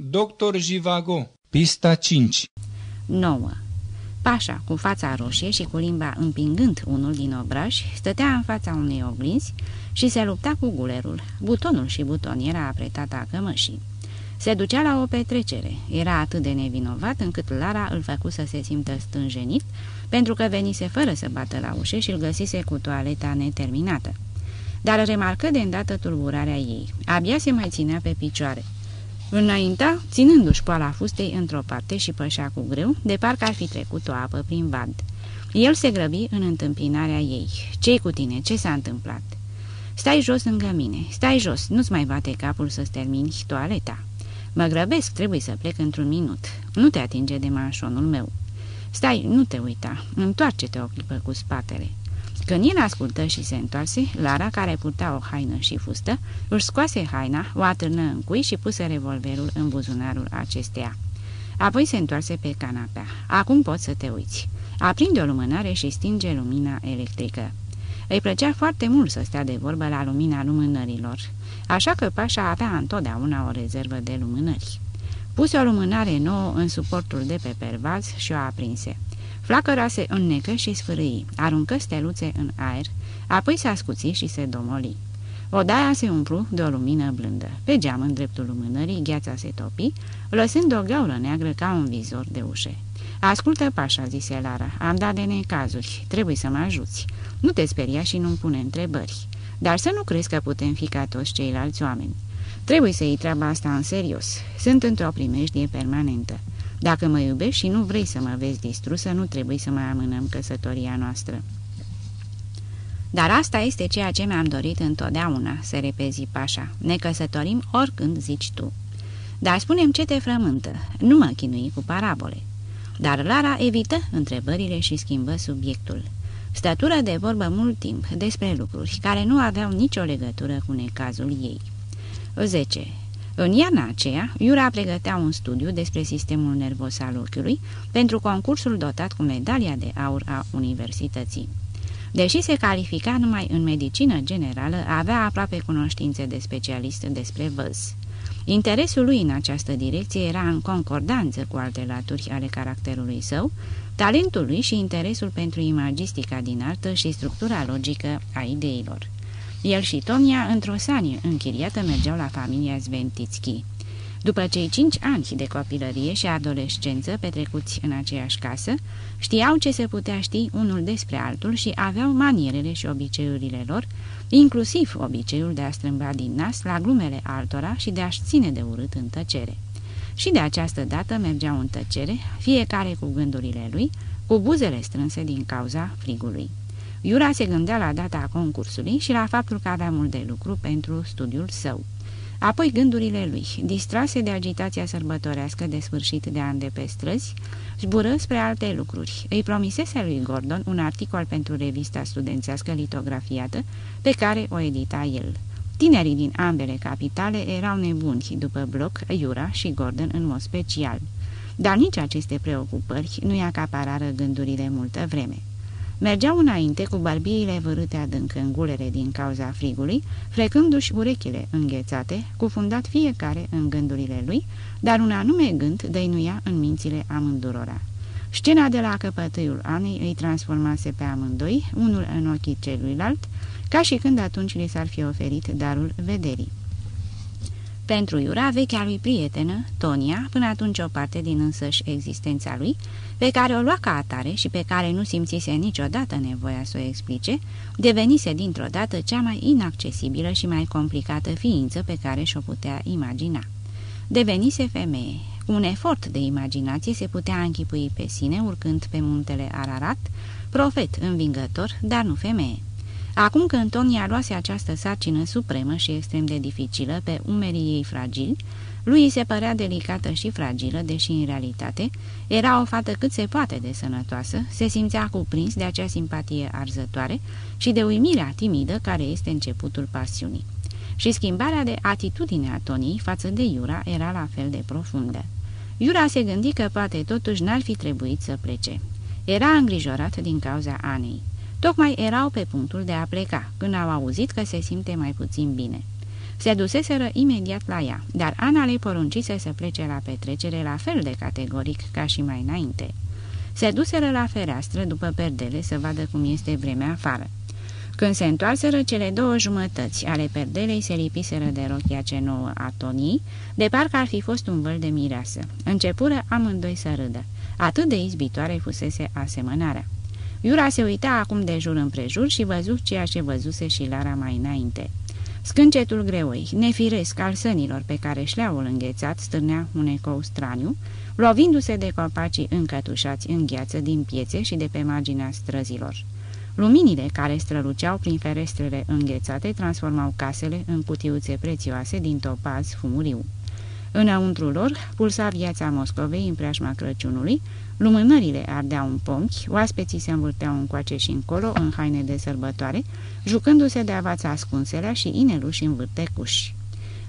Doctor Jivago Pista 5 9. Pașa, cu fața roșie și cu limba împingând unul din obrași, stătea în fața unei oglinzi și se lupta cu gulerul. Butonul și butoniera apretată a cămășii. Se ducea la o petrecere. Era atât de nevinovat încât Lara îl făcu să se simtă stânjenit, pentru că venise fără să bată la ușă și îl găsise cu toaleta neterminată. Dar remarcă de îndată tulburarea ei. Abia se mai ținea pe picioare. Înainta, ținându-și poala fustei într-o parte și pășea cu greu, de parcă ar fi trecut o apă prin vad. El se grăbi în întâmpinarea ei. Ce-i cu tine? Ce s-a întâmplat?" Stai jos lângă mine. Stai jos. Nu-ți mai bate capul să-ți termini toaleta." Mă grăbesc, trebuie să plec într-un minut. Nu te atinge de manșonul meu." Stai, nu te uita. Întoarce-te o clipă cu spatele." Când el ascultă și se întoarse, Lara, care purta o haină și fustă, își scoase haina, o atârnă în cui și puse revolverul în buzunarul acesteia. Apoi se întoarse pe canapea. Acum poți să te uiți. Aprinde o lumânare și stinge lumina electrică. Îi plăcea foarte mult să stea de vorbă la lumina lumânărilor, așa că Pașa avea întotdeauna o rezervă de lumânări. Puse o lumânare nouă în suportul de pe pervaz și o aprinse. Flacăra se înnecă și sfârâi, aruncă steluțe în aer, apoi se ascuți și se domoli. Odaia se umplu de o lumină blândă. Pe geam, în dreptul lumânării, gheața se topi, lăsând o gaură neagră ca un vizor de ușe. Ascultă, Pașa," zise Lara, am dat de necazuri, trebuie să mă ajuți. Nu te speria și nu-mi pune întrebări. Dar să nu crezi că putem fi ca toți ceilalți oameni. Trebuie să iei treaba asta în serios. Sunt într-o primejdie permanentă. Dacă mă iubești și nu vrei să mă vezi distrusă, nu trebuie să mai amânăm căsătoria noastră." Dar asta este ceea ce mi-am dorit întotdeauna," se repezi Pașa. Ne căsătorim oricând zici tu." Dar spunem ce te frământă. Nu mă chinui cu parabole." Dar Lara evită întrebările și schimbă subiectul. Stătură de vorbă mult timp despre lucruri care nu aveau nicio legătură cu necazul ei. 10. În iarna aceea, Iura pregătea un studiu despre sistemul nervos al ochiului pentru concursul dotat cu medalia de aur a universității. Deși se califica numai în medicină generală, avea aproape cunoștințe de specialist despre văz. Interesul lui în această direcție era în concordanță cu alte laturi ale caracterului său, talentul lui și interesul pentru imagistica din artă și structura logică a ideilor. El și Tonia, într-o sanie închiriată, mergeau la familia Zventitski. După cei cinci ani de copilărie și adolescență petrecuți în aceeași casă, știau ce se putea ști unul despre altul și aveau manierele și obiceiurile lor, inclusiv obiceiul de a strâmba din nas la glumele altora și de a-și ține de urât în tăcere. Și de această dată mergeau în tăcere, fiecare cu gândurile lui, cu buzele strânse din cauza frigului. Iura se gândea la data concursului și la faptul că avea mult de lucru pentru studiul său. Apoi gândurile lui, distrase de agitația sărbătorească de sfârșit de an de pe străzi, zbură spre alte lucruri. Îi promisese lui Gordon un articol pentru revista studențească litografiată, pe care o edita el. Tinerii din ambele capitale erau nebuni după bloc, Iura și Gordon în mod special. Dar nici aceste preocupări nu-i acaparară gândurile multă vreme. Mergeau înainte cu barbiile vărâte adânc în gulere din cauza frigului, frecându-și urechile înghețate, cufundat fiecare în gândurile lui, dar un anume gând dăinuia în mințile amândurora. Scena de la căpătâiul Anei îi transformase pe amândoi, unul în ochii celuilalt, ca și când atunci li s-ar fi oferit darul vederii. Pentru Iura, vechea lui prietenă, Tonia, până atunci o parte din însăși existența lui, pe care o lua ca atare și pe care nu simțise niciodată nevoia să o explice, devenise dintr-o dată cea mai inaccesibilă și mai complicată ființă pe care și-o putea imagina. Devenise femeie. Cu un efort de imaginație se putea închipui pe sine urcând pe muntele Ararat, profet învingător, dar nu femeie. Acum că Antonia luase această sarcină supremă și extrem de dificilă pe umerii ei fragili, lui se părea delicată și fragilă, deși în realitate era o fată cât se poate de sănătoasă, se simțea cuprins de acea simpatie arzătoare și de uimirea timidă care este începutul pasiunii. Și schimbarea de atitudine a Tonii față de Iura era la fel de profundă. Iura se gândi că poate totuși n-ar fi trebuit să plece. Era îngrijorat din cauza Anei. Tocmai erau pe punctul de a pleca, când au auzit că se simte mai puțin bine. Se duseseră imediat la ea, dar Ana le poruncise să plece la petrecere la fel de categoric ca și mai înainte. Se duseră la fereastră după perdele să vadă cum este vremea afară. Când se întoarseră, cele două jumătăți ale perdelei se lipiseră de rochia ce nouă a Tonii, de parcă ar fi fost un văl de mireasă. Începură amândoi să râdă. Atât de izbitoare fusese asemănarea. Iura se uita acum de jur împrejur și văzut ceea ce văzuse și Lara mai înainte. Scâncetul greoi, nefiresc al sănilor pe care șleaul înghețat stârnea un ecou straniu, lovindu-se de copacii încătușați în gheață din piețe și de pe marginea străzilor. Luminile care străluceau prin ferestrele înghețate transformau casele în cutiuțe prețioase din topaz fumuriu. Înăuntru lor pulsa viața Moscovei în preajma Crăciunului, lumânările ardeau în pomchi, oaspeții se învârteau încoace și încolo în haine de sărbătoare, jucându-se de avața ascunselea și ineluși în vârtecuși.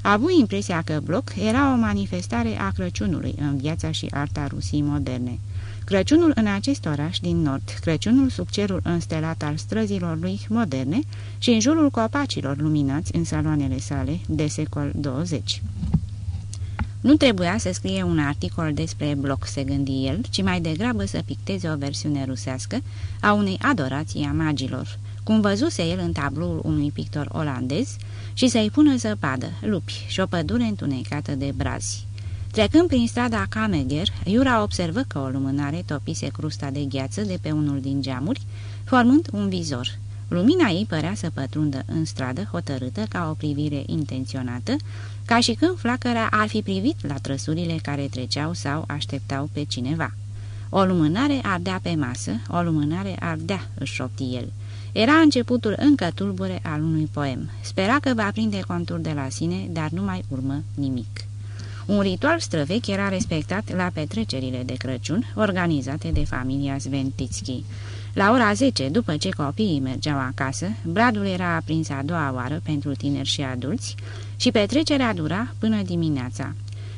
A avut impresia că Bloc era o manifestare a Crăciunului în viața și arta Rusiei moderne. Crăciunul în acest oraș din nord, Crăciunul sub cerul înstelat al străzilor lui moderne și în jurul copacilor luminați în saloanele sale de secol 20. Nu trebuia să scrie un articol despre bloc, se gândi el, ci mai degrabă să picteze o versiune rusească a unei adorații a magilor, cum văzuse el în tabloul unui pictor olandez, și să-i pună zăpadă, lupi și o pădure întunecată de brazi. Trecând prin strada Kameger, Iura observă că o lumânare topise crusta de gheață de pe unul din geamuri, formând un vizor. Lumina ei părea să pătrundă în stradă, hotărâtă ca o privire intenționată, ca și când flacăra ar fi privit la trăsurile care treceau sau așteptau pe cineva. O lumânare ardea pe masă, o lumânare ardea, își șopti el. Era începutul încă tulbure al unui poem. Spera că va prinde contur de la sine, dar nu mai urmă nimic. Un ritual străvechi era respectat la petrecerile de Crăciun organizate de familia Sventitski. La ora 10, după ce copiii mergeau acasă, bradul era aprins a doua oară pentru tineri și adulți și petrecerea dura până dimineața.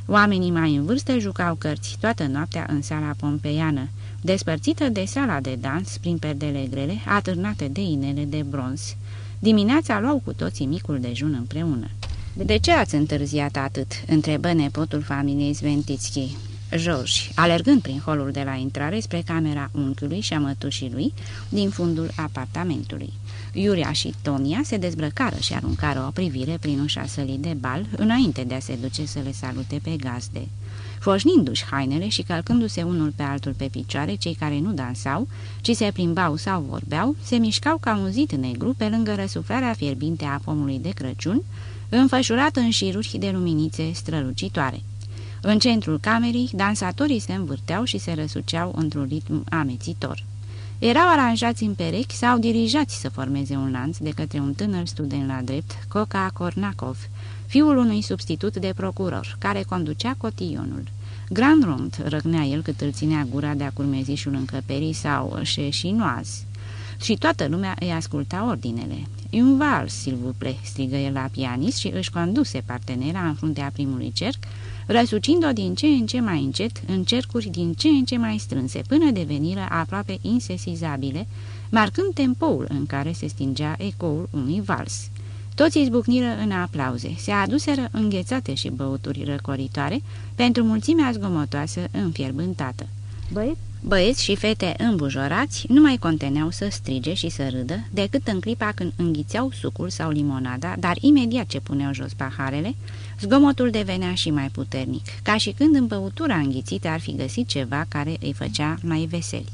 Oamenii mai în vârstă jucau cărți toată noaptea în sala pompeiană, despărțită de sala de dans prin perdele grele, atârnate de inele de bronz. Dimineața luau cu toții micul dejun împreună. De ce ați întârziat atât?" întrebă nepotul familiei Sventitski. George, alergând prin holul de la intrare spre camera unchiului și a mătușii lui, din fundul apartamentului. Iuria și Tonia se dezbrăcară și aruncară o privire prin ușa sălii de bal, înainte de a se duce să le salute pe gazde. Foșnindu-și hainele și calcându-se unul pe altul pe picioare, cei care nu dansau, ci se plimbau sau vorbeau, se mișcau ca un zid negru pe lângă răsuflarea fierbinte a pomului de Crăciun, înfășurat în șiruri de luminițe strălucitoare. În centrul camerei, dansatorii se învârteau și se răsuceau într-un ritm amețitor. Erau aranjați în perechi sau dirijați să formeze un lanț de către un tânăr student la drept, Coca Kornakov, fiul unui substitut de procuror, care conducea cotionul. Grand rond, răgnea el cât îl ținea gura de-a curmezișul încăperii sau șeșinoaz. Și toată lumea îi asculta ordinele. Un vals, s'il vous plaît, strigă el la pianist și își conduse partenera în fruntea primului cerc, răsucind-o din ce în ce mai încet, în cercuri din ce în ce mai strânse, până deveniră aproape insesizabile, marcând tempoul în care se stingea ecoul unui vals. Toți izbucniră în aplauze, se aduseră înghețate și băuturi răcoritoare pentru mulțimea zgomotoasă înfierbântată. Băieți Băieți și fete îmbujorați nu mai conteneau să strige și să râdă, decât în clipa când înghițeau sucul sau limonada, dar imediat ce puneau jos paharele, zgomotul devenea și mai puternic, ca și când în băutura înghițită ar fi găsit ceva care îi făcea mai veseli.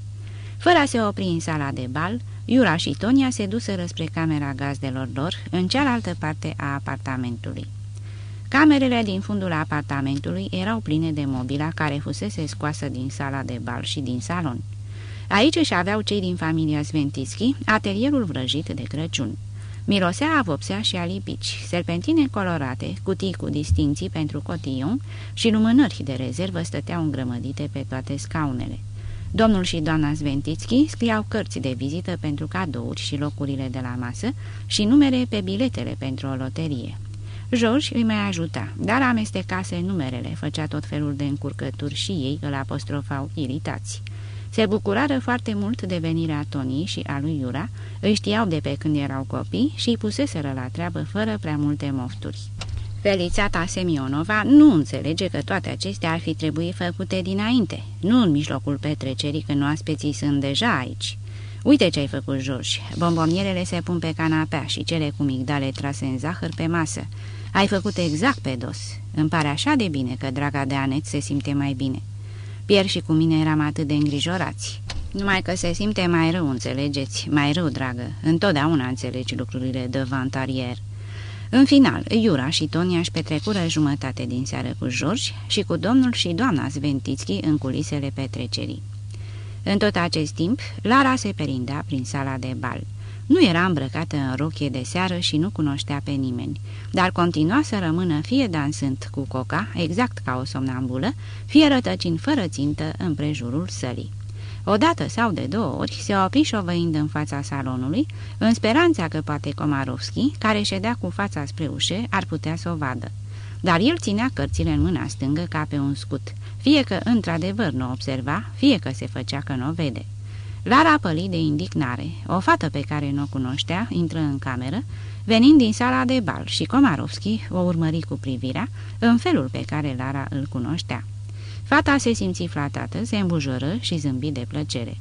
Fără a se opri în sala de bal, Iura și Tonia se duseră spre camera gazdelor lor, în cealaltă parte a apartamentului. Camerele din fundul apartamentului erau pline de mobila care fusese scoasă din sala de bal și din salon. Aici își aveau cei din familia Sventischi atelierul vrăjit de Crăciun. Mirosea a vopsea și a lipici, serpentine colorate, cutii cu distinții pentru cotion și lumânări de rezervă stăteau îngrămădite pe toate scaunele. Domnul și doamna Sventitski scriau cărți de vizită pentru cadouri și locurile de la masă și numere pe biletele pentru o loterie. George îi mai ajuta, dar amestecase numerele, făcea tot felul de încurcături și ei îl apostrofau iritați. Se bucurară foarte mult de venirea Tonii și a lui Iura, îi știau de pe când erau copii și îi puseseră la treabă fără prea multe mofturi. Felițata Semionova nu înțelege că toate acestea ar fi trebuit făcute dinainte, nu în mijlocul petrecerii când oaspeții sunt deja aici. Uite ce ai făcut, George. Bombonierele se pun pe canapea și cele cu migdale trase în zahăr pe masă. Ai făcut exact pe dos. Îmi pare așa de bine că draga de Anet se simte mai bine. Pierre și cu mine eram atât de îngrijorați. Numai că se simte mai rău, înțelegeți? Mai rău, dragă. Întotdeauna înțelegi lucrurile de vantarier. În final, Iura și Tonia își petrecură jumătate din seară cu George și cu domnul și doamna Sventitski în culisele petrecerii. În tot acest timp, Lara se perindea prin sala de bal. Nu era îmbrăcată în rochie de seară și nu cunoștea pe nimeni, dar continua să rămână fie dansând cu coca, exact ca o somnambulă, fie rătăcind fără țintă în prejurul sălii. Odată sau de două ori se opri șovăind în fața salonului, în speranța că poate Komarovski, care ședea cu fața spre ușe, ar putea să o vadă. Dar el ținea cărțile în mâna stângă ca pe un scut, fie că într-adevăr nu observa, fie că se făcea că nu o vede. Lara păli de indignare. O fată pe care nu o cunoștea intră în cameră, venind din sala de bal și Komarovski o urmări cu privirea în felul pe care Lara îl cunoștea. Fata se simți flatată, se îmbujoră și zâmbi de plăcere.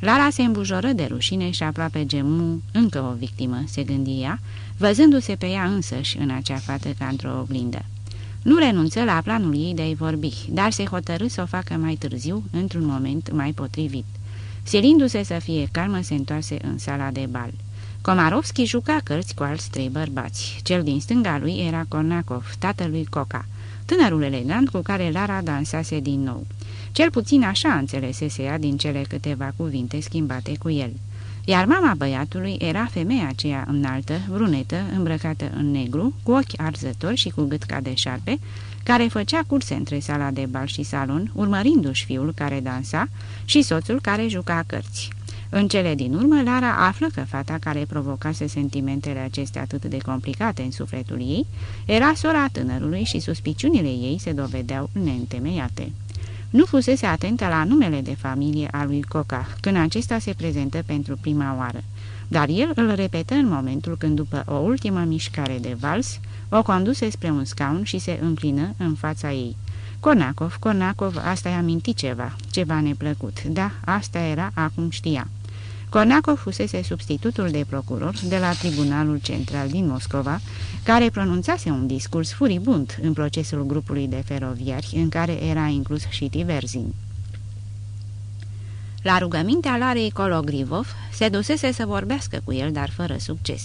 Lara se îmbujoră de rușine și aproape gemu încă o victimă, se gândia, văzându-se pe ea însăși în acea fată ca într-o oglindă. Nu renunță la planul ei de a-i vorbi, dar se hotărâ să o facă mai târziu, într-un moment mai potrivit. Silindu-se să fie calmă, se întoarse în sala de bal. Komarovski juca cărți cu alți trei bărbați. Cel din stânga lui era Kornakov, tatălui Coca, tânărul elegant cu care Lara dansase din nou. Cel puțin așa înțelesese ea din cele câteva cuvinte schimbate cu el. Iar mama băiatului era femeia aceea înaltă, brunetă, îmbrăcată în negru, cu ochi arzători și cu gât ca de șarpe, care făcea curse între sala de bal și salon, urmărindu-și fiul care dansa și soțul care juca cărți. În cele din urmă, Lara află că fata care provocase sentimentele acestea atât de complicate în sufletul ei era sora tânărului și suspiciunile ei se dovedeau neîntemeiate. Nu fusese atentă la numele de familie a lui Coca, când acesta se prezentă pentru prima oară, dar el îl repetă în momentul când, după o ultimă mișcare de vals, o conduse spre un scaun și se înclină în fața ei. Cornacov, Cornacov, asta i-a mintit ceva, ceva neplăcut. Da, asta era, acum știa. Cornacov fusese substitutul de procuror de la Tribunalul Central din Moscova, care pronunțase un discurs furibund în procesul grupului de feroviari, în care era inclus și Tiverzin. La rugămintea Larei Kologrivov se dusese să vorbească cu el, dar fără succes.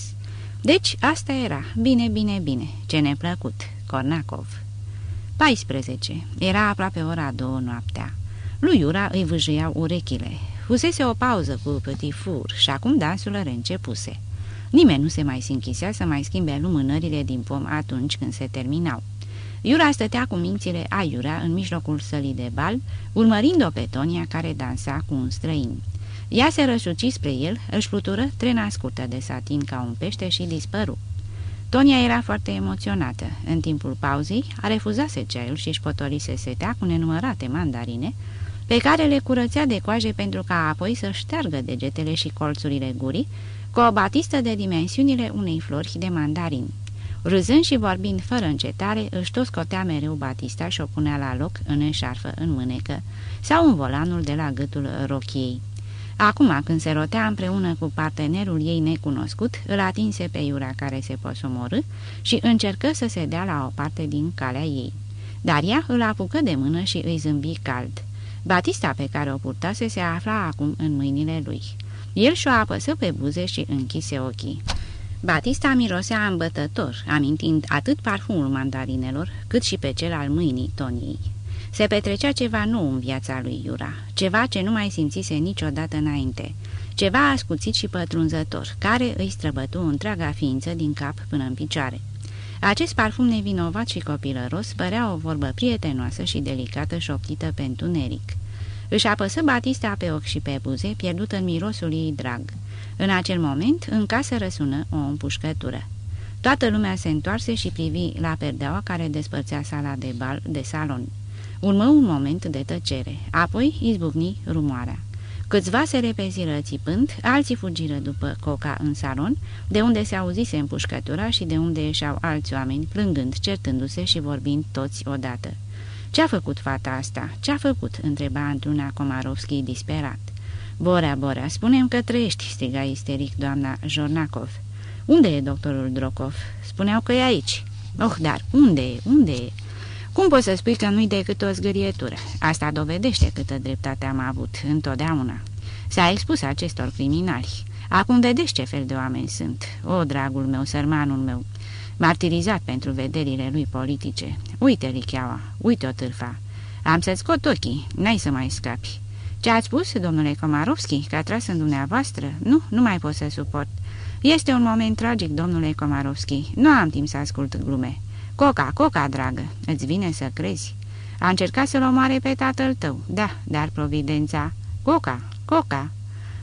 Deci asta era, bine, bine, bine, ce neplăcut, Cornacov. 14. Era aproape ora două noaptea. Lui Iura îi vâjâiau urechile. Fusese o pauză cu Petit Fur și acum dansul reîncepuse. Nimeni nu se mai sinchisea să mai schimbe lumânările din pom atunci când se terminau. Iura stătea cu mințile aiurea în mijlocul sălii de bal, urmărind-o pe Tonia care dansa cu un străin. Ea se răsuci spre el, își flutură trena scurtă de satin ca un pește și dispăru. Tonia era foarte emoționată. În timpul pauzei a refuzase ceaiul și își potolise setea cu nenumărate mandarine, pe care le curățea de coaje pentru ca apoi să șteargă degetele și colțurile gurii, cu o batistă de dimensiunile unei flori de mandarin. Râzând și vorbind fără încetare, își tot scotea mereu batista și o punea la loc în eșarfă, în mânecă sau în volanul de la gâtul rochiei. Acum, când se rotea împreună cu partenerul ei necunoscut, îl atinse pe Iura care se posomorâ și încercă să se dea la o parte din calea ei. Dar ea îl apucă de mână și îi zâmbi cald. Batista pe care o purtase se afla acum în mâinile lui. El și-o apăsă pe buze și închise ochii. Batista mirosea îmbătător, amintind atât parfumul mandarinelor, cât și pe cel al mâinii Toniei. Se petrecea ceva nou în viața lui Iura, ceva ce nu mai simțise niciodată înainte, ceva ascuțit și pătrunzător, care îi străbătu întreaga ființă din cap până în picioare. Acest parfum nevinovat și copilăros părea o vorbă prietenoasă și delicată șoptită pe întuneric. Își apăsă Batista pe ochi și pe buze, pierdut în mirosul ei drag. În acel moment, în casă răsună o împușcătură. Toată lumea se întoarse și privi la perdeaua care despărțea sala de bal de salon. Urmă un moment de tăcere, apoi izbucni rumoarea. Câțiva se repeziră țipând, alții fugiră după coca în salon, de unde se auzise împușcătura și de unde ieșeau alți oameni, plângând, certându-se și vorbind toți odată. Ce-a făcut fata asta? Ce-a făcut?" întreba într-una Komarovski disperat. Borea, Borea, spunem că trăiești," striga isteric doamna Jornakov. Unde e doctorul Drokov? Spuneau că e aici." Oh, dar unde e? Unde e?" Cum poți să spui că nu-i decât o zgârietură? Asta dovedește câtă dreptate am avut, întotdeauna. S-a expus acestor criminali. Acum vedeți ce fel de oameni sunt. O, dragul meu, sărmanul meu, martirizat pentru vederile lui politice. Uite, Licheaua, uite-o târfa. Am să-ți scot ochii, n-ai să mai scapi. Ce ați spus, domnule Komarovski, că a tras în dumneavoastră? Nu, nu mai pot să suport. Este un moment tragic, domnule Komarovski. Nu am timp să ascult glume. Coca, Coca, dragă, îți vine să crezi. A încercat să-l omoare pe tatăl tău, da, dar providența... Coca, Coca...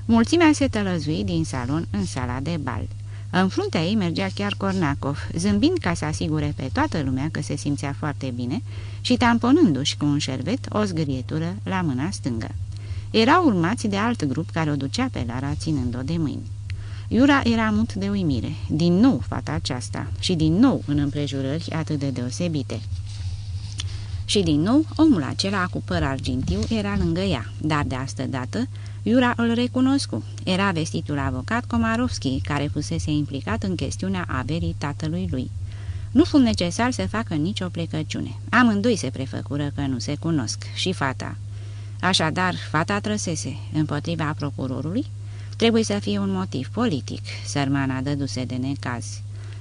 Mulțimea se tălăzui din salon în sala de bal. În fruntea ei mergea chiar Cornacov, zâmbind ca să asigure pe toată lumea că se simțea foarte bine și tamponându-și cu un șervet o zgârietură la mâna stângă. Erau urmați de alt grup care o ducea pe Lara ținând-o de mâini. Iura era mut de uimire. Din nou fata aceasta și din nou în împrejurări atât de deosebite. Și din nou, omul acela cu păr argintiu era lângă ea, dar de astă dată, Iura îl recunoscu. Era vestitul avocat Komarovski, care fusese implicat în chestiunea averii tatălui lui. Nu fu necesar să facă nicio plecăciune. Amândoi se prefăcură că nu se cunosc, și fata. Așadar, fata trăsese împotriva procurorului Trebuie să fie un motiv politic, sărmana dăduse de necaz.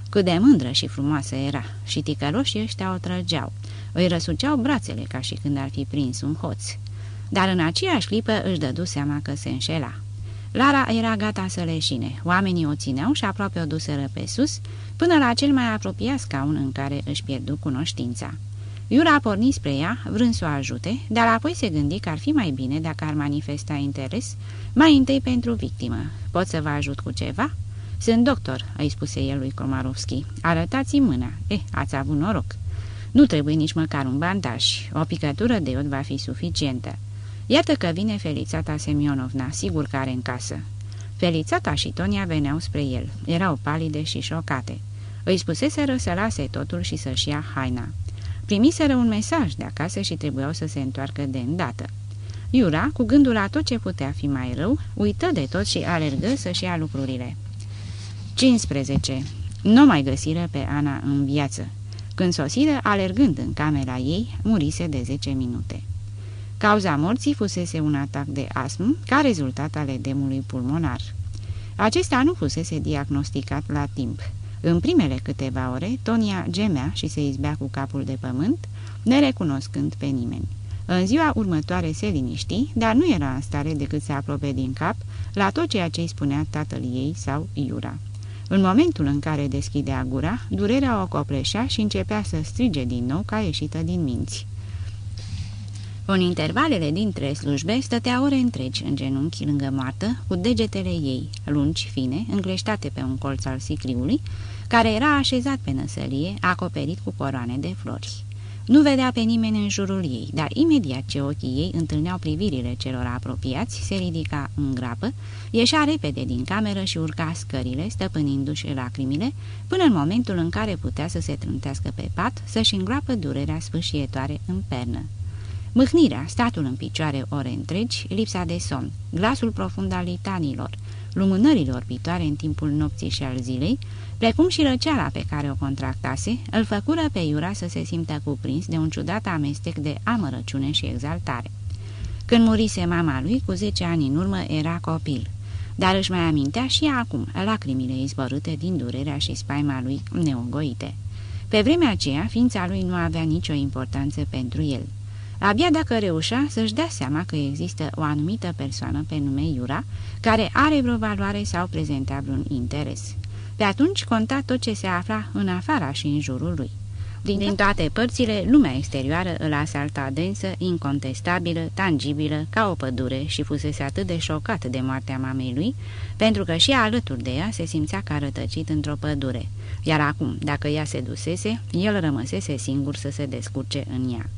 Cât de mândră și frumoasă era, și ticăloșii ăștia o trăgeau, îi răsuceau brațele ca și când ar fi prins un hoț. Dar în aceeași clipă își dădu seama că se înșela. Lara era gata să leșine, oamenii o țineau și aproape o duseră pe sus, până la cel mai apropiat scaun în care își pierdu cunoștința. Iura porni spre ea, vrând să o ajute, dar apoi se gândi că ar fi mai bine dacă ar manifesta interes, mai întâi pentru victimă. Pot să vă ajut cu ceva?" Sunt doctor," îi spuse el lui Komarovski. Arătați-mi mâna. Eh, ați avut noroc." Nu trebuie nici măcar un bandaj. O picătură de iod va fi suficientă. Iată că vine Felițata Semionovna, sigur că are în casă." Felițata și Tonia veneau spre el. Erau palide și șocate. Îi spuseseră să lase totul și să-și ia haina. Primiseră un mesaj de acasă și trebuiau să se întoarcă de îndată. Iura, cu gândul la tot ce putea fi mai rău, uită de tot și alergă să-și ia lucrurile. 15. Nu mai găsiră pe Ana în viață. Când sosiră, alergând în camera ei, murise de 10 minute. Cauza morții fusese un atac de astm ca rezultat al edemului pulmonar. Acesta nu fusese diagnosticat la timp. În primele câteva ore, Tonia gemea și se izbea cu capul de pământ, nerecunoscând pe nimeni. În ziua următoare se liniști, dar nu era în stare decât să aprobe din cap la tot ceea ce îi spunea tatăl ei sau Iura. În momentul în care deschidea gura, durerea o copleșea și începea să strige din nou ca ieșită din minți. În intervalele dintre slujbe stătea ore întregi în genunchi lângă moartă, cu degetele ei, lungi, fine, încleștate pe un colț al sicriului, care era așezat pe năsălie, acoperit cu coroane de flori. Nu vedea pe nimeni în jurul ei, dar imediat ce ochii ei întâlneau privirile celor apropiați, se ridica în grapă, ieșea repede din cameră și urca scările, stăpânindu-și lacrimile, până în momentul în care putea să se trântească pe pat, să-și îngroapă durerea sfâșietoare în pernă. Mâhnirea, statul în picioare ore întregi, lipsa de somn, glasul profund al litanilor, lumânările orbitoare în timpul nopții și al zilei, precum și răceala pe care o contractase, îl făcură pe Iura să se simtă cuprins de un ciudat amestec de amărăciune și exaltare. Când murise mama lui, cu zece ani în urmă, era copil, dar își mai amintea și acum lacrimile izborâte din durerea și spaima lui neongoite. Pe vremea aceea, ființa lui nu avea nicio importanță pentru el. Abia dacă reușea să-și dea seama că există o anumită persoană pe nume Iura, care are vreo valoare sau prezenta vreun interes. Pe atunci conta tot ce se afla în afara și în jurul lui. Din, din toate părțile, lumea exterioară îl asalta densă, incontestabilă, tangibilă, ca o pădure și fusese atât de șocat de moartea mamei lui, pentru că și alături de ea se simțea ca rătăcit într-o pădure, iar acum, dacă ea se dusese, el rămăsese singur să se descurce în ea.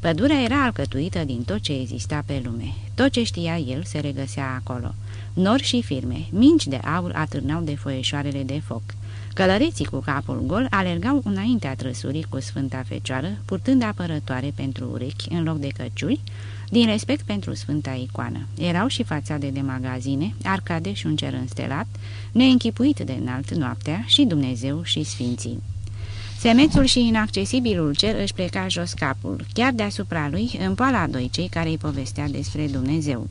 Pădurea era alcătuită din tot ce exista pe lume. Tot ce știa el se regăsea acolo. Nori și firme, minci de aur atârnau de foieșoarele de foc. Călăreții cu capul gol alergau înaintea trăsurii cu Sfânta Fecioară, purtând apărătoare pentru urechi în loc de căciuli, din respect pentru Sfânta Icoană. Erau și fațade de magazine, arcade și un cer înstelat, neînchipuit de înalt noaptea și Dumnezeu și Sfinții. Semețul și inaccesibilul cer își pleca jos capul, chiar deasupra lui, în poala doi cei care îi povestea despre Dumnezeu.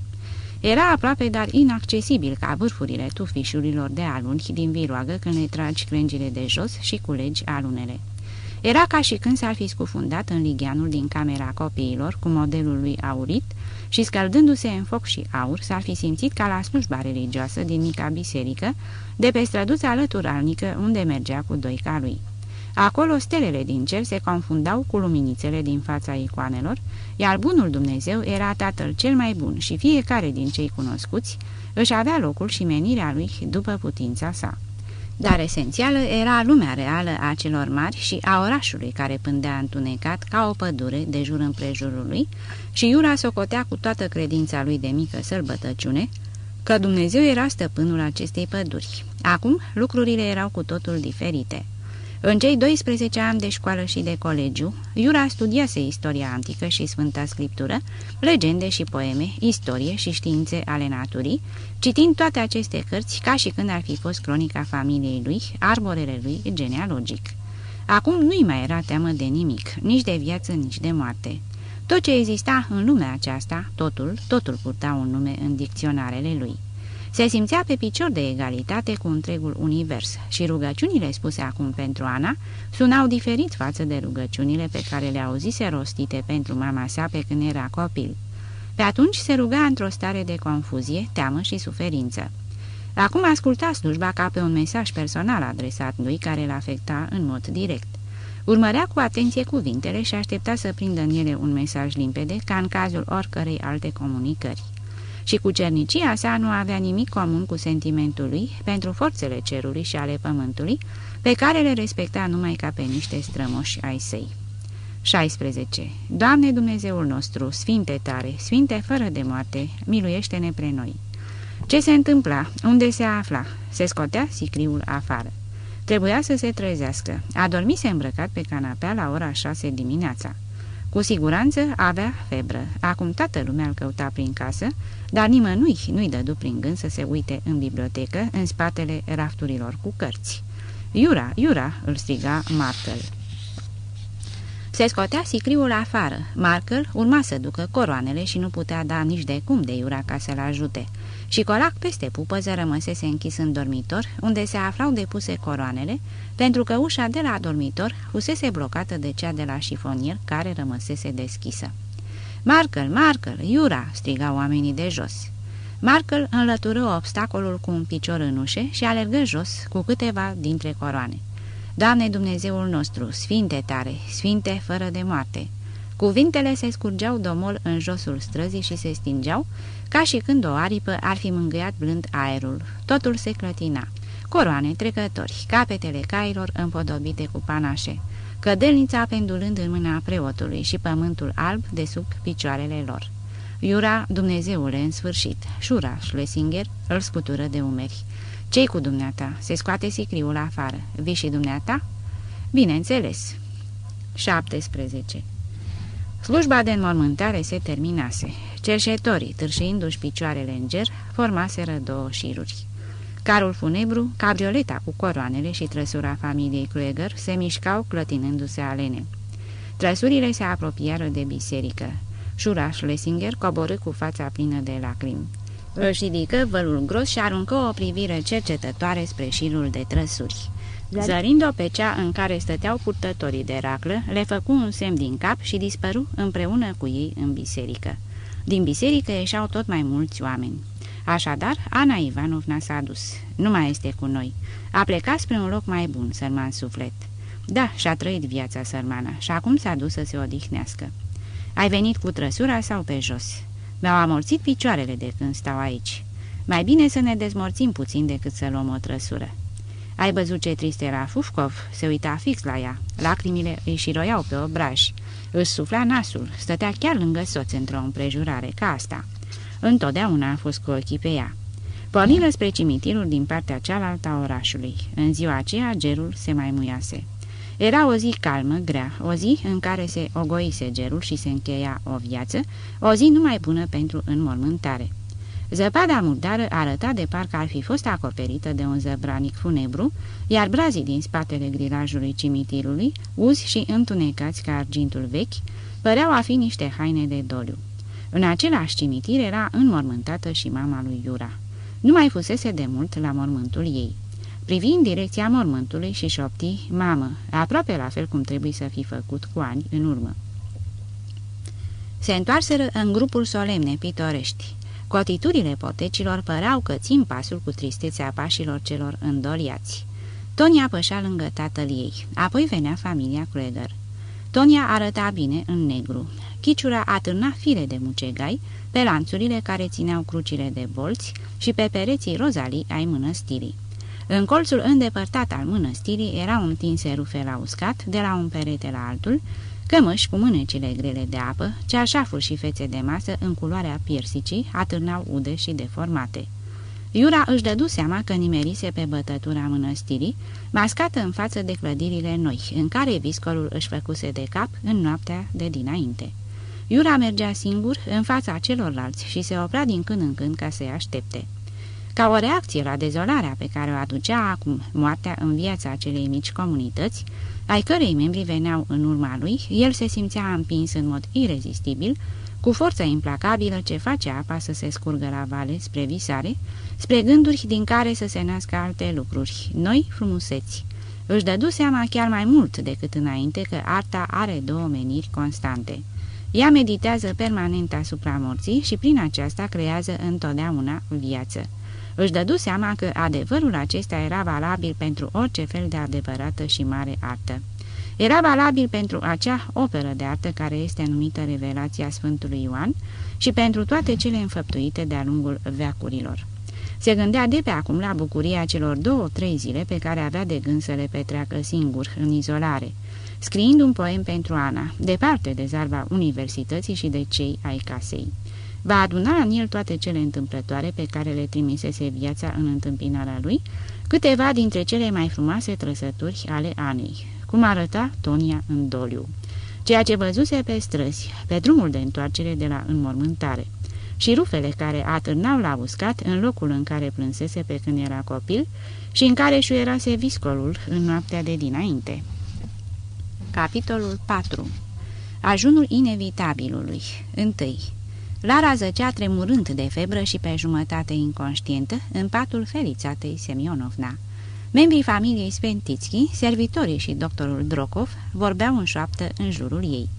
Era aproape, dar inaccesibil ca vârfurile tufișurilor de aluni din viroagă când le tragi crengile de jos și culegi alunele. Era ca și când s-ar fi scufundat în ligheanul din camera copiilor cu modelul lui aurit și scăldându-se în foc și aur s-ar fi simțit ca la slujba religioasă din mica biserică de pe străduța alăturalnică unde mergea cu doica lui. Acolo stelele din cer se confundau cu luminițele din fața icoanelor, iar bunul Dumnezeu era tatăl cel mai bun și fiecare din cei cunoscuți își avea locul și menirea lui după putința sa. Dar esențială era lumea reală a celor mari și a orașului care pândea întunecat ca o pădure de jur împrejurul lui și Iura socotea cu toată credința lui de mică sărbătăciune că Dumnezeu era stăpânul acestei păduri. Acum lucrurile erau cu totul diferite. În cei 12 ani de școală și de colegiu, Iura studiase istoria antică și Sfânta Scriptură, legende și poeme, istorie și științe ale naturii, citind toate aceste cărți ca și când ar fi fost cronica familiei lui, arborele lui genealogic. Acum nu-i mai era teamă de nimic, nici de viață, nici de moarte. Tot ce exista în lumea aceasta, totul, totul purta un nume în dicționarele lui. Se simțea pe picior de egalitate cu întregul univers și rugăciunile spuse acum pentru Ana sunau diferit față de rugăciunile pe care le auzise rostite pentru mama sa pe când era copil. Pe atunci se ruga într-o stare de confuzie, teamă și suferință. Acum asculta slujba ca pe un mesaj personal adresat lui care îl afecta în mod direct. Urmărea cu atenție cuvintele și aștepta să prindă în ele un mesaj limpede, ca în cazul oricărei alte comunicări și cu cernicia sa nu avea nimic comun cu sentimentul lui pentru forțele cerului și ale pământului, pe care le respecta numai ca pe niște strămoși ai săi. 16. Doamne Dumnezeul nostru, Sfinte tare, Sfinte fără de moarte, miluiește-ne pre noi. Ce se întâmpla? Unde se afla? Se scotea sicriul afară. Trebuia să se trezească. A dormit îmbrăcat pe canapea la ora 6 dimineața. Cu siguranță avea febră. Acum toată lumea îl căuta prin casă, dar nimănui nu-i dădu prin gând să se uite în bibliotecă, în spatele rafturilor cu cărți. Iura, Iura!" îl striga Markel. Se scotea sicriul afară. Markel urma să ducă coroanele și nu putea da nici de cum de Iura ca să-l ajute. Și colac peste pupăză rămăsese închis în dormitor, unde se aflau depuse coroanele, pentru că ușa de la dormitor fusese blocată de cea de la șifonier, care rămăsese deschisă. Markel, Markel, Iura!" strigau oamenii de jos. Markel înlătură obstacolul cu un picior în ușe și alergă jos cu câteva dintre coroane. Doamne Dumnezeul nostru, sfinte tare, sfinte fără de moarte!" Cuvintele se scurgeau domol în josul străzii și se stingeau, ca și când o aripă ar fi mângâiat blând aerul. Totul se clătina. Coroane, trecători, capetele cailor împodobite cu panașe, cădelnița pendulând în mâna preotului și pământul alb de sub picioarele lor. Iura, Dumnezeule, în sfârșit, Șura Schlesinger îl scutură de umeri. Ce-i cu dumneata? Se scoate sicriul afară. Vii și dumneata? Bineînțeles. 17. Slujba de înmormântare se terminase. Cerșetorii, târșeindu-și picioarele în ger, formaseră două șiruri. Carul funebru, cabrioleta cu coroanele și trăsura familiei Krueger se mișcau clătinându-se alene. Trăsurile se apropiară de biserică. Șuraș Schlesinger coborâ cu fața plină de lacrimi. Își ridică vălul gros și aruncă o privire cercetătoare spre șirul de trăsuri. Zărind-o pe cea în care stăteau purtătorii de raclă, le făcu un semn din cap și dispăru împreună cu ei în biserică. Din biserică ieșeau tot mai mulți oameni. Așadar, Ana Ivanovna s-a dus. Nu mai este cu noi. A plecat spre un loc mai bun, sărman suflet. Da, și-a trăit viața sărmana și acum s-a dus să se odihnească. Ai venit cu trăsura sau pe jos? Mi-au amorțit picioarele de când stau aici. Mai bine să ne dezmorțim puțin decât să luăm o trăsură. Ai văzut ce trist era Fufcov? Se uita fix la ea. Lacrimile îi șiroiau pe obraj. Își sufla nasul, stătea chiar lângă soț într-o împrejurare ca asta. Întotdeauna a fost cu ochii pe ea. Porniră spre cimitirul din partea cealaltă a orașului. În ziua aceea, gerul se mai muiase. Era o zi calmă, grea, o zi în care se ogoise gerul și se încheia o viață, o zi numai bună pentru înmormântare. Zăpada murdară arăta de parcă ar fi fost acoperită de un zăbranic funebru, iar brazii din spatele grilajului cimitirului, uzi și întunecați ca argintul vechi, păreau a fi niște haine de doliu. În același cimitir era înmormântată și mama lui Iura. Nu mai fusese de mult la mormântul ei. Privind direcția mormântului și șopti, mamă, aproape la fel cum trebuie să fi făcut cu ani în urmă. Se întoarseră în grupul solemne pitorești. Cotiturile potecilor păreau că țin pasul cu tristețea pașilor celor îndoliați. Tonia pășea lângă tatăl ei, apoi venea familia Krueger. Tonia arăta bine în negru. Chiciura atârna fire de mucegai pe lanțurile care țineau crucile de bolți și pe pereții rozalii ai mănăstirii. În colțul îndepărtat al mănăstirii erau întinse rufe la uscat, de la un perete la altul, cămăși cu mânecile grele de apă, ceașafuri și fețe de masă în culoarea piersicii atârnau ude și deformate. Iura își dădu seama că nimerise pe bătătura mănăstirii, mascată în față de clădirile noi, în care viscolul își făcuse de cap în noaptea de dinainte. Iura mergea singur în fața celorlalți și se oprea din când în când ca să-i aștepte. Ca o reacție la dezolarea pe care o aducea acum moartea în viața acelei mici comunități, ai cărei membri veneau în urma lui, el se simțea împins în mod irezistibil, cu forța implacabilă ce face apa să se scurgă la vale spre visare, spre gânduri din care să se nască alte lucruri, noi frumuseți. Își dădu seama chiar mai mult decât înainte că arta are două meniri constante. Ea meditează permanent asupra morții și prin aceasta creează întotdeauna viață. Își dădu seama că adevărul acesta era valabil pentru orice fel de adevărată și mare artă. Era valabil pentru acea operă de artă care este numită Revelația Sfântului Ioan și pentru toate cele înfăptuite de-a lungul veacurilor. Se gândea de pe acum la bucuria celor două-trei zile pe care avea de gând să le petreacă singur, în izolare, scriind un poem pentru Ana, departe de zarva universității și de cei ai casei. Va aduna în el toate cele întâmplătoare pe care le trimisese viața în întâmpinarea lui, câteva dintre cele mai frumoase trăsături ale Anei, cum arăta Tonia în doliu, ceea ce văzuse pe străzi, pe drumul de întoarcere de la înmormântare, și rufele care atârnau la uscat în locul în care plânsese pe când era copil și în care șuierase viscolul în noaptea de dinainte. Capitolul 4 Ajunul inevitabilului 1 Lara zăcea tremurând de febră și pe jumătate inconștientă în patul felițatei Semionovna. Membrii familiei Sventitski, servitorii și doctorul Drokov vorbeau în șoaptă în jurul ei.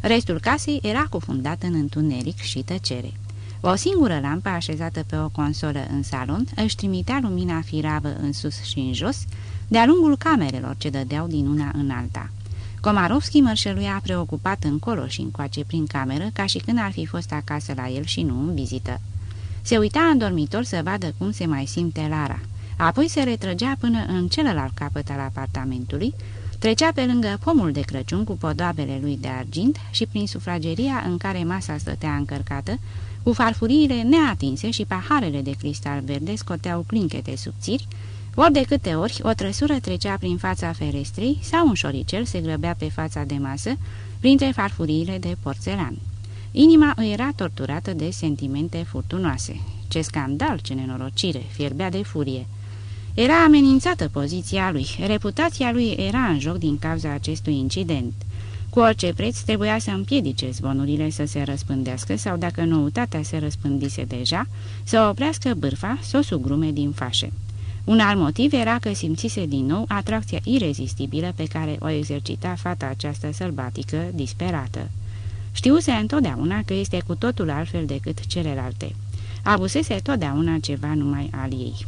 Restul casei era cufundat în întuneric și tăcere. O singură lampă așezată pe o consolă în salon își trimitea lumina firavă în sus și în jos, de-a lungul camerelor ce dădeau din una în alta. Komarovski mărșăluia preocupat încolo și încoace prin cameră, ca și când ar fi fost acasă la el și nu în vizită. Se uita în dormitor să vadă cum se mai simte Lara. Apoi se retrăgea până în celălalt capăt al apartamentului, trecea pe lângă pomul de Crăciun cu podoabele lui de argint și prin sufrageria în care masa stătea încărcată, cu farfuriile neatinse și paharele de cristal verde scoteau clinchete subțiri, ori de câte ori o trăsură trecea prin fața ferestrei sau un șoricel se grăbea pe fața de masă printre farfuriile de porțelan. Inima îi era torturată de sentimente furtunoase. Ce scandal, ce nenorocire, fierbea de furie. Era amenințată poziția lui, reputația lui era în joc din cauza acestui incident. Cu orice preț trebuia să împiedice zvonurile să se răspândească sau, dacă noutatea se răspândise deja, să oprească bârfa, să o sugrume din fașe. Un alt motiv era că simțise din nou atracția irezistibilă pe care o exercita fata aceasta sălbatică, disperată. Știuse întotdeauna că este cu totul altfel decât celelalte. Abusese totdeauna ceva numai al ei.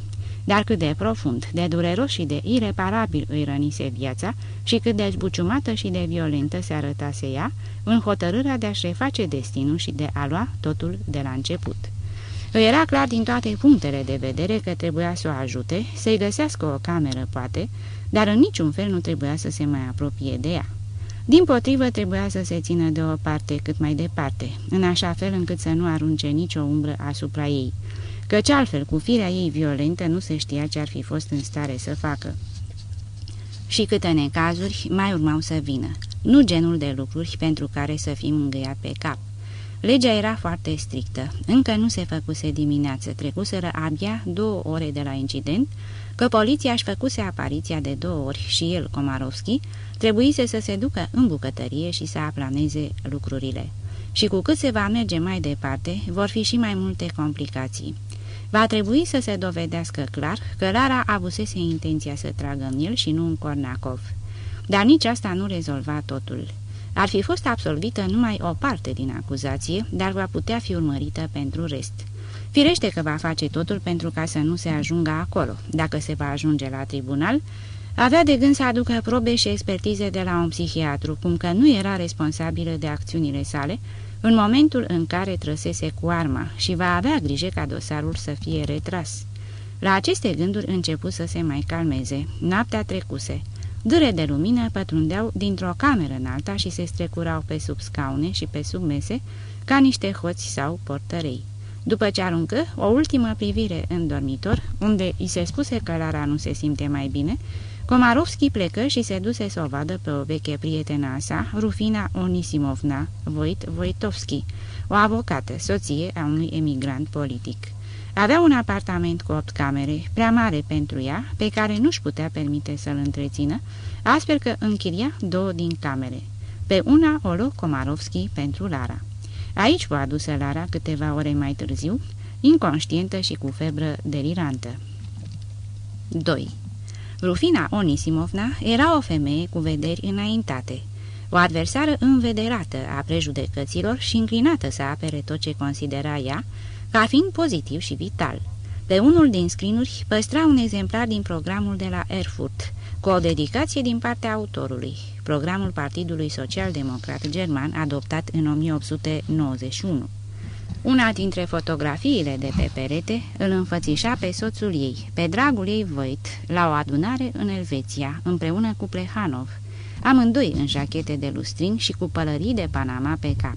Dar cât de profund, de dureros și de ireparabil îi rănise viața și cât de zbuciumată și de violentă se arătase ea în hotărârea de a-și reface destinul și de a lua totul de la început. Îi era clar din toate punctele de vedere că trebuia să o ajute, să-i găsească o cameră, poate, dar în niciun fel nu trebuia să se mai apropie de ea. Din potrivă, trebuia să se țină de o parte cât mai departe, în așa fel încât să nu arunce nicio umbră asupra ei, căci altfel, cu firea ei violentă, nu se știa ce ar fi fost în stare să facă. Și câte necazuri mai urmau să vină, nu genul de lucruri pentru care să fim îngăiat pe cap. Legea era foarte strictă. Încă nu se făcuse dimineață, trecuseră abia două ore de la incident, că poliția își făcuse apariția de două ori și el, Komarovski, trebuise să se ducă în bucătărie și să aplaneze lucrurile. Și cu cât se va merge mai departe, vor fi și mai multe complicații. Va trebui să se dovedească clar că Lara avusese intenția să tragă în el și nu în Kornakov. Dar nici asta nu rezolva totul. Ar fi fost absolvită numai o parte din acuzație, dar va putea fi urmărită pentru rest. Firește că va face totul pentru ca să nu se ajungă acolo. Dacă se va ajunge la tribunal, avea de gând să aducă probe și expertize de la un psihiatru, cum că nu era responsabilă de acțiunile sale în momentul în care trăsese cu arma și va avea grijă ca dosarul să fie retras. La aceste gânduri început să se mai calmeze. Noaptea trecuse. Dâre de lumină pătrundeau dintr-o cameră în alta și se strecurau pe sub scaune și pe sub mese ca niște hoți sau portărei. După ce aruncă o ultimă privire în dormitor, unde îi se spuse că Lara nu se simte mai bine, Komarovski plecă și se duse să o vadă pe o veche prietena sa, Rufina Onisimovna Voit Voitovski, o avocată, soție a unui emigrant politic. Avea un apartament cu opt camere, prea mare pentru ea, pe care nu-și putea permite să-l întrețină, astfel că închiria două din camere. Pe una o luă Komarovski pentru Lara. Aici v-a adusă Lara câteva ore mai târziu, inconștientă și cu febră delirantă. 2. Rufina Onisimovna era o femeie cu vederi înaintate, o adversară învederată a prejudecăților și înclinată să apere tot ce considera ea ca fiind pozitiv și vital. Pe unul din scrinuri păstra un exemplar din programul de la Erfurt, cu o dedicație din partea autorului, programul Partidului Social-Democrat German adoptat în 1891. Una dintre fotografiile de pe perete îl înfățișa pe soțul ei, pe dragul ei Voit, la o adunare în Elveția, împreună cu Plehanov, amândoi în jachete de lustrin și cu pălării de Panama pe cap.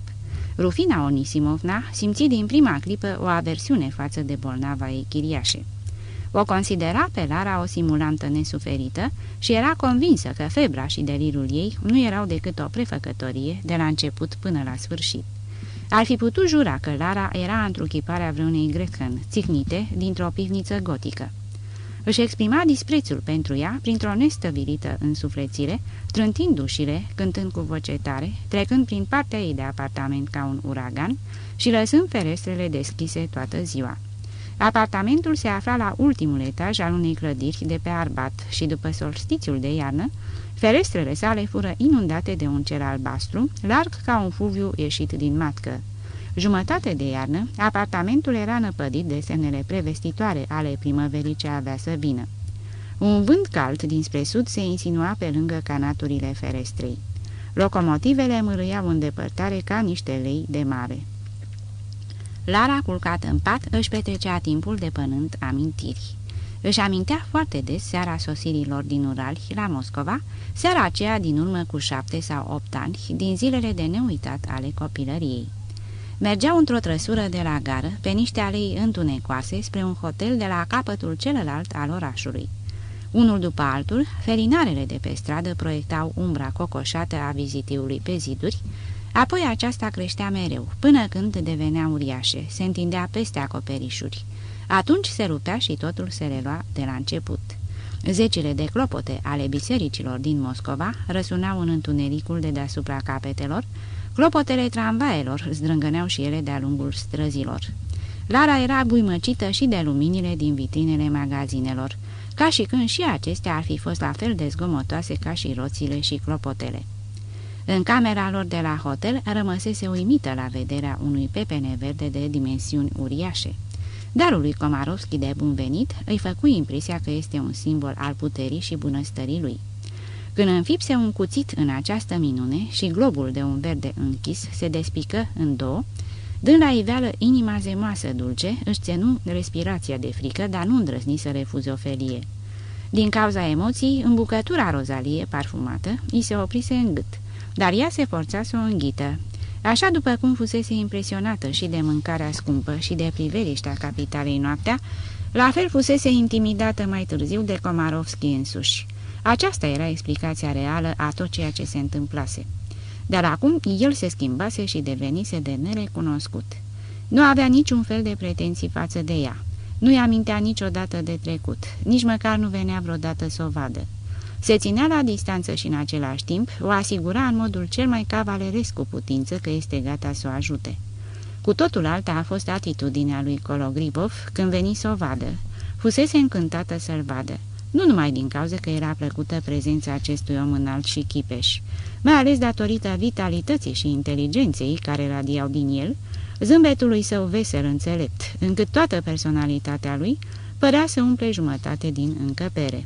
Rufina Onisimovna simți din prima clipă o aversiune față de bolnava ei chiriașe. O considera pe Lara o simulantă nesuferită și era convinsă că febra și delirul ei nu erau decât o prefăcătorie de la început până la sfârșit. Ar fi putut jura că Lara era întruchiparea vreunei grecăn, țicnite dintr-o pivniță gotică. Își exprima disprețul pentru ea printr-o nestăvilită însuflețire, trântind ușile, cântând cu voce tare, trecând prin partea ei de apartament ca un uragan și lăsând ferestrele deschise toată ziua. Apartamentul se afla la ultimul etaj al unei clădiri de pe Arbat și după solstițiul de iarnă, ferestrele sale fură inundate de un cer albastru, larg ca un fluviu ieșit din matcă. Jumătate de iarnă, apartamentul era năpădit de semnele prevestitoare ale primăverii ce avea să vină. Un vânt cald dinspre sud se insinua pe lângă canaturile ferestrei. Locomotivele mărâiau în depărtare ca niște lei de mare. Lara, culcată în pat, își petrecea timpul depănând amintiri. Își amintea foarte des seara sosirilor din Urali la Moscova, seara aceea din urmă cu șapte sau opt ani, din zilele de neuitat ale copilăriei. Mergeau într-o trăsură de la gară, pe niște alei întunecoase, spre un hotel de la capătul celălalt al orașului. Unul după altul, felinarele de pe stradă proiectau umbra cocoșată a vizitiului pe ziduri, apoi aceasta creștea mereu, până când devenea uriașe, se întindea peste acoperișuri. Atunci se rupea și totul se relua de la început. Zecile de clopote ale bisericilor din Moscova răsunau în întunericul de deasupra capetelor, clopotele tramvaelor zdrângăneau și ele de-a lungul străzilor. Lara era buimăcită și de luminile din vitrinele magazinelor, ca și când și acestea ar fi fost la fel de zgomotoase ca și roțile și clopotele. În camera lor de la hotel rămăsese uimită la vederea unui pepene verde de dimensiuni uriașe. Darul lui Komarovski de bun venit îi făcu impresia că este un simbol al puterii și bunăstării lui. Când înfipse un cuțit în această minune și globul de un verde închis se despică în două, dând la iveală inima zemoasă dulce, își țenu respirația de frică, dar nu îndrăzni să refuze o felie. Din cauza emoției, în bucătura rozalie parfumată, îi se oprise în gât. dar ea se forța să o înghită. Așa după cum fusese impresionată și de mâncarea scumpă și de priveliștea capitalei noaptea, la fel fusese intimidată mai târziu de Komarovski însuși. Aceasta era explicația reală a tot ceea ce se întâmplase. Dar acum el se schimbase și devenise de nerecunoscut. Nu avea niciun fel de pretenții față de ea. Nu-i amintea niciodată de trecut, nici măcar nu venea vreodată să o vadă. Se ținea la distanță și în același timp o asigura în modul cel mai cavaleresc cu putință că este gata să o ajute. Cu totul alta a fost atitudinea lui Kologribov când veni să o vadă. Fusese încântată să-l vadă, nu numai din cauza că era plăcută prezența acestui om înalt și chipeș, mai ales datorită vitalității și inteligenței care radiau din el, zâmbetului său vesel înțelept, încât toată personalitatea lui părea să umple jumătate din încăpere.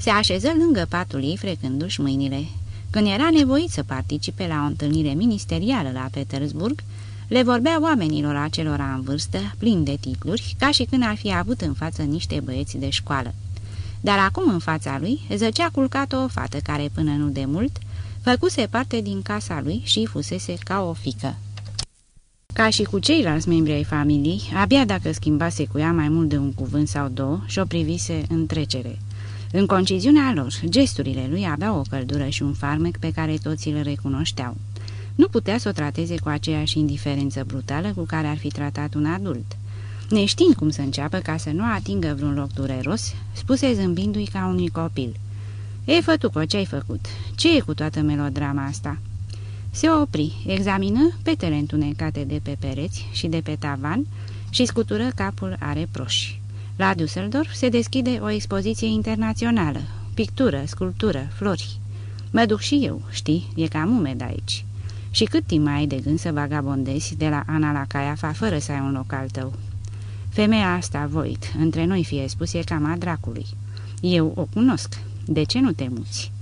Se așeză lângă patul ei, frecându-și mâinile. Când era nevoit să participe la o întâlnire ministerială la Petersburg, le vorbea oamenilor acelora în vârstă, plini de titluri, ca și când ar fi avut în față niște băieți de școală. Dar acum în fața lui zăcea culcată o fată care până nu de mult făcuse parte din casa lui și fusese ca o fică. Ca și cu ceilalți membri ai familiei, abia dacă schimbase cu ea mai mult de un cuvânt sau două și o privise în trecere. În conciziunea lor, gesturile lui aveau o căldură și un farmec pe care toți îl recunoșteau. Nu putea să o trateze cu aceeași indiferență brutală cu care ar fi tratat un adult. Neștiind cum să înceapă ca să nu atingă vreun loc dureros, spuse zâmbindu-i ca unui copil. Ei, fătuco, ce-ai făcut? Ce e cu toată melodrama asta?" Se opri, examină petele întunecate de pe pereți și de pe tavan și scutură capul are proși. La Düsseldorf se deschide o expoziție internațională, pictură, sculptură, flori. Mă duc și eu, știi, e cam umed aici. Și cât timp mai ai de gând să vagabondezi de la Ana la Caiafa fără să ai un loc al tău? Femeia asta, Voit, între noi fie spus, e cam a dracului. Eu o cunosc. De ce nu te muți?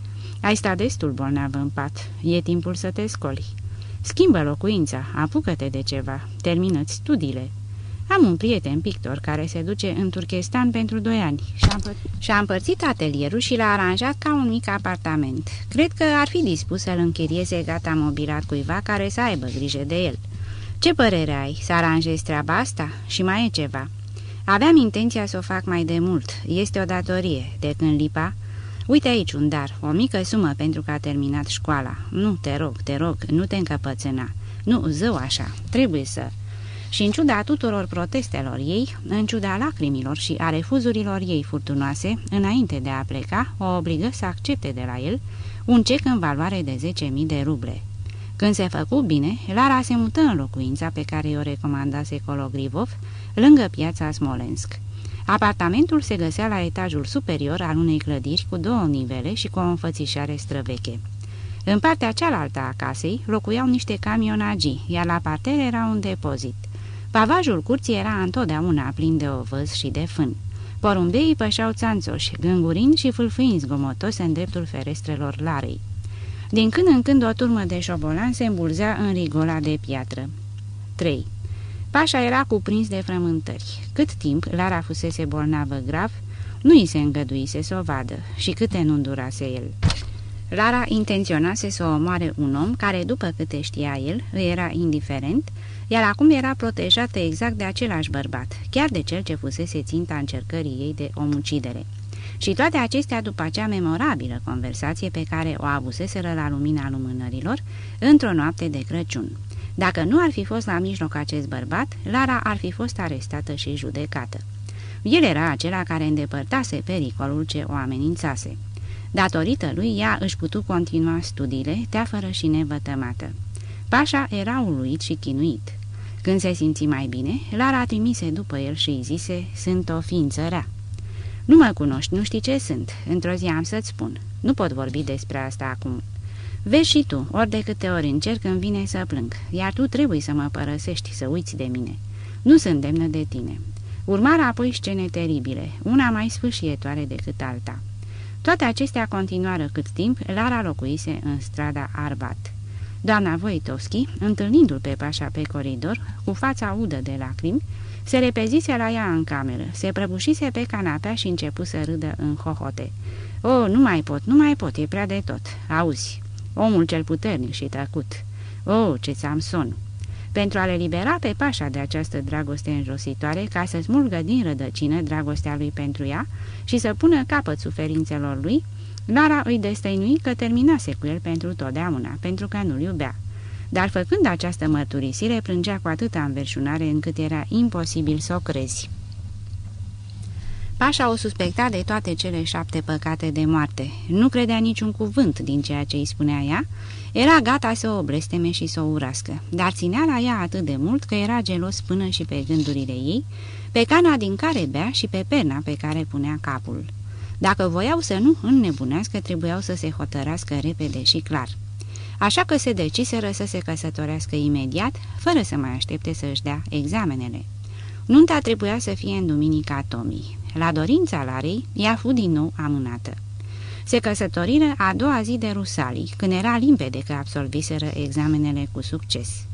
Ai stat destul bolnavă în pat. E timpul să te scoli. Schimbă locuința, apucă-te de ceva, termină-ți studiile. Am un prieten pictor care se duce în Turkestan pentru doi ani și-a împăr și împărțit atelierul și l-a aranjat ca un mic apartament. Cred că ar fi dispus să-l închirieze gata mobilat cuiva care să aibă grijă de el. Ce părere ai? Să aranjezi treaba asta? Și mai e ceva. Aveam intenția să o fac mai de mult. Este o datorie. De când lipa... Uite aici un dar, o mică sumă pentru că a terminat școala. Nu, te rog, te rog, nu te încăpățâna. Nu, zău așa, trebuie să... Și în ciuda tuturor protestelor ei, în ciuda lacrimilor și a refuzurilor ei furtunoase, înainte de a pleca, o obligă să accepte de la el un cec în valoare de 10.000 de ruble. Când se făcu bine, Lara se mută în locuința pe care i-o recomandase Kologrivov, lângă piața Smolensk. Apartamentul se găsea la etajul superior al unei clădiri cu două nivele și cu o înfățișare străveche. În partea cealaltă a casei locuiau niște camionagii, iar la parter era un depozit. Pavajul curții era întotdeauna plin de ovăz și de fân. Porumbeii pășeau țanțoși, gângurind și fâlfâind zgomotos în dreptul ferestrelor larei. Din când în când o turmă de șobolan se îmbulzea în rigola de piatră. 3. Pașa era cuprins de frământări. Cât timp Lara fusese bolnavă grav, nu i se îngăduise să o vadă și câte nu durase el. Lara intenționase să omoare un om care, după câte știa el, îi era indiferent, iar acum era protejată exact de același bărbat, chiar de cel ce fusese ținta încercării ei de omucidere. Și toate acestea după acea memorabilă conversație pe care o avuseseră la lumina lumânărilor într-o noapte de Crăciun. Dacă nu ar fi fost la mijloc acest bărbat, Lara ar fi fost arestată și judecată. El era acela care îndepărtase pericolul ce o amenințase. Datorită lui, ea își putu continua studiile, teafără și nevătămată. Pașa era uluit și chinuit. Când se simți mai bine, Lara trimise după el și îi zise, sunt o ființă rea. Nu mă cunoști, nu știi ce sunt. Într-o zi am să-ți spun. Nu pot vorbi despre asta acum. Vezi și tu, ori de câte ori încerc îmi vine să plâng, iar tu trebuie să mă părăsești, să uiți de mine. Nu sunt demnă de tine. Urmară apoi scene teribile, una mai sfârșietoare decât alta. Toate acestea continuară cât timp Lara locuise în strada Arbat. Doamna Voitovski, întâlnindu-l pe pașa pe coridor, cu fața udă de lacrimi, se repezise la ea în cameră, se prăbușise pe canapea și începu să râdă în hohote. O, nu mai pot, nu mai pot, e prea de tot. Auzi, omul cel puternic și tăcut. Oh, ce Samson! Pentru a le libera pe Pașa de această dragoste înjositoare, ca să smulgă din rădăcină dragostea lui pentru ea și să pună capăt suferințelor lui, Lara îi destăinui că terminase cu el pentru totdeauna, pentru că nu-l iubea. Dar făcând această mărturisire, plângea cu atâta înverșunare încât era imposibil să o crezi. Pașa o suspecta de toate cele șapte păcate de moarte. Nu credea niciun cuvânt din ceea ce îi spunea ea. Era gata să o blesteme și să o urască, dar ținea la ea atât de mult că era gelos până și pe gândurile ei, pe cana din care bea și pe perna pe care punea capul. Dacă voiau să nu înnebunească, trebuiau să se hotărască repede și clar. Așa că se deciseră să se căsătorească imediat, fără să mai aștepte să își dea examenele. Nunta trebuia să fie în duminica Tomii. La dorința Larei, ea fu din nou amânată. Se căsătoriră a doua zi de Rusalii, când era limpede că absolviseră examenele cu succes.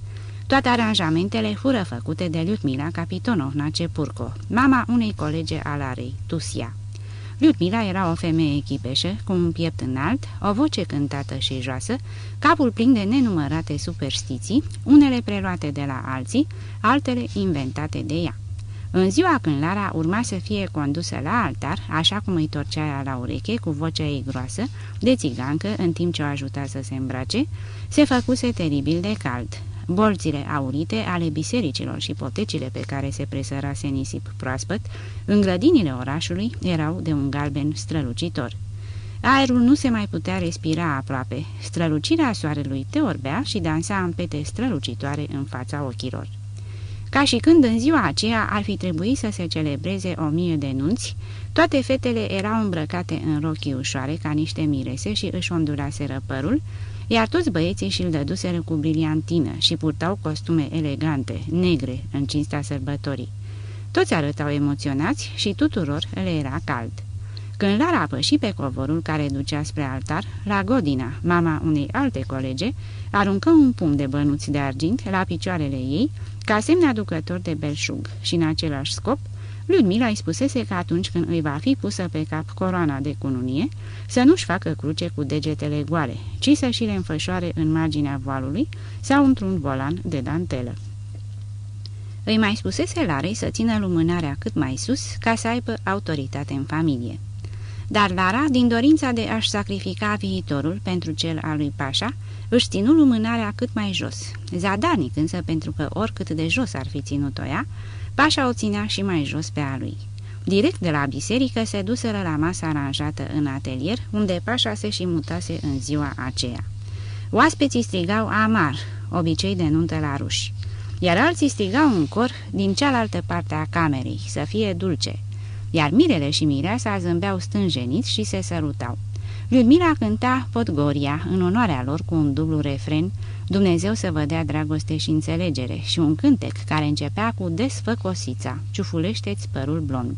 Toate aranjamentele fură făcute de Liutmila Capitonovna Cepurco, mama unei colege a Larei, Tusia. Liutmila era o femeie echipeșă, cu un piept înalt, o voce cântată și joasă, capul plin de nenumărate superstiții, unele preluate de la alții, altele inventate de ea. În ziua când Lara urma să fie condusă la altar, așa cum îi torcea ea la ureche cu vocea ei groasă, de țigancă, în timp ce o ajuta să se îmbrace, se făcuse teribil de cald. Bolțile aurite ale bisericilor și potecile pe care se presărase nisip proaspăt, în grădinile orașului, erau de un galben strălucitor. Aerul nu se mai putea respira aproape. Strălucirea soarelui te orbea și dansa în pete strălucitoare în fața ochilor ca și când în ziua aceea ar fi trebuit să se celebreze o mie de nunți, toate fetele erau îmbrăcate în rochii ușoare ca niște mirese și își ondulaseră părul, iar toți băieții și-l dăduseră cu briliantină și purtau costume elegante, negre, în cinstea sărbătorii. Toți arătau emoționați și tuturor le era cald. Când Lara a pășit pe covorul care ducea spre altar, la Godina, mama unei alte colege, aruncă un pumn de bănuți de argint la picioarele ei, ca semn aducător de belșug și în același scop, Ludmila îi spusese că atunci când îi va fi pusă pe cap coroana de cununie, să nu-și facă cruce cu degetele goale, ci să și le înfășoare în marginea voalului sau într-un volan de dantelă. Îi mai spusese Larei să țină lumânarea cât mai sus ca să aibă autoritate în familie. Dar Lara, din dorința de a-și sacrifica viitorul pentru cel al lui Pașa, își ținu lumânarea cât mai jos. Zadarnic însă, pentru că oricât de jos ar fi ținut-o ea, Pașa o ținea și mai jos pe a lui. Direct de la biserică se duseră la masa aranjată în atelier, unde Pașa se și mutase în ziua aceea. Oaspeții strigau amar, obicei de nuntă la ruși, iar alții strigau în cor din cealaltă parte a camerei, să fie dulce, iar mirele și mireasa zâmbeau stânjeniți și se sărutau. Ludmila cânta Podgoria în onoarea lor cu un dublu refren, Dumnezeu să vă dea dragoste și înțelegere și un cântec care începea cu desfăcosița, ciufulește-ți părul blond.